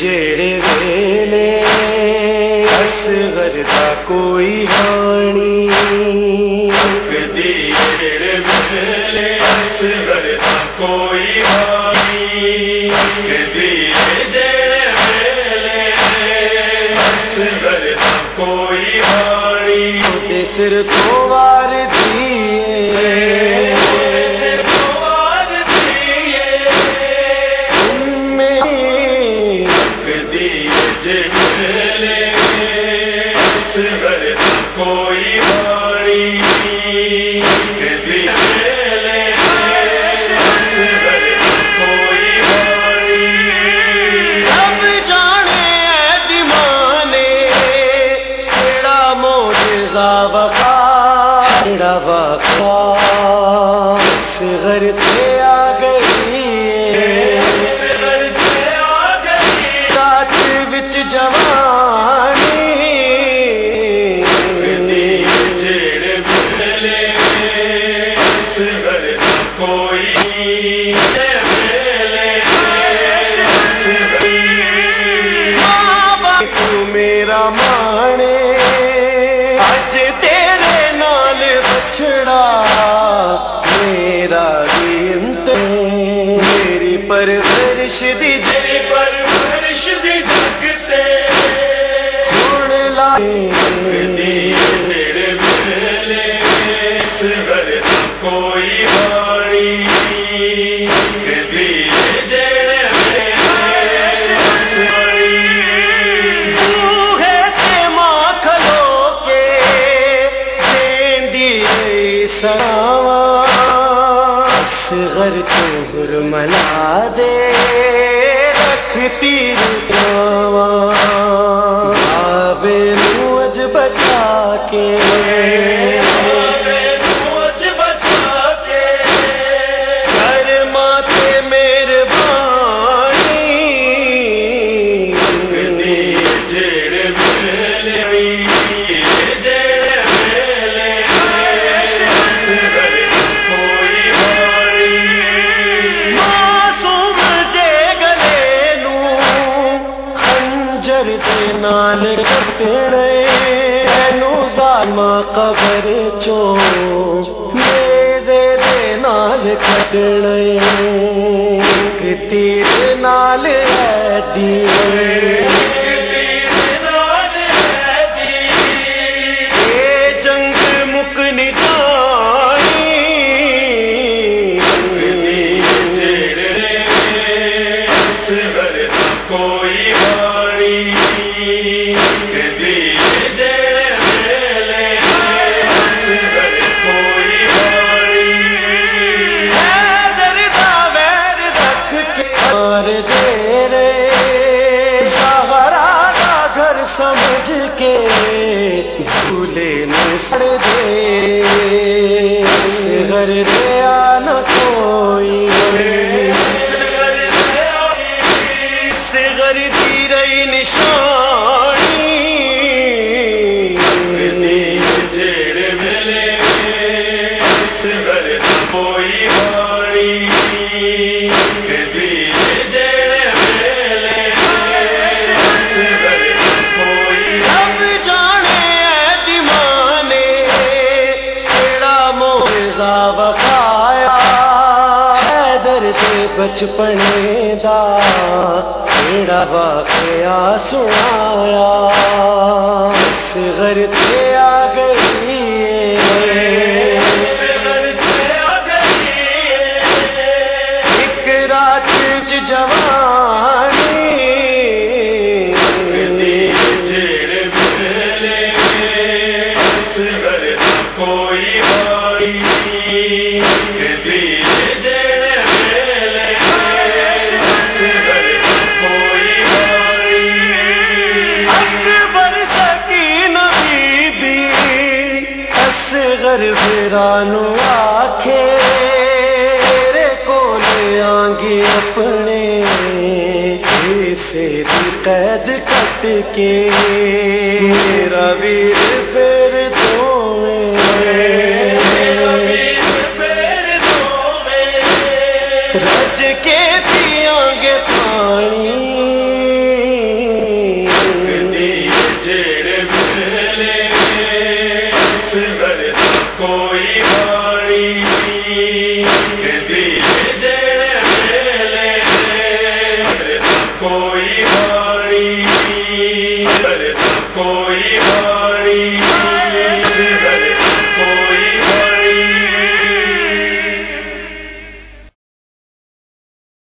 جڑے ویلے اصغر دا کوئی ہانی سر کو وار دیے کوئی باری باری جانے دیوانے موجزہ بچڑا میرا دینت میری پرورش دی جی پر فرش دی جگ سے؟ لائے رہی غر صغر تو گرملا دے رکھتی رکھواں آبے نوج بچا کے قبر چو میرے دے نال کٹڑے تیر نال ہے دی جھولے میں سڑ دے گھر دیا نہ کوئی صغر دی رہی نشان۔ سے بچپنے دا کیڑا واقعہ سنایا۔ صغر تے آ گئی ایک رات جوانی۔ کوئی کر فرانو آکھے میرے کول آگے اپنے سیر قید کٹ کے؟ روی ویر تو رج کے پیاں گے پانی کوئی کوئی کوئی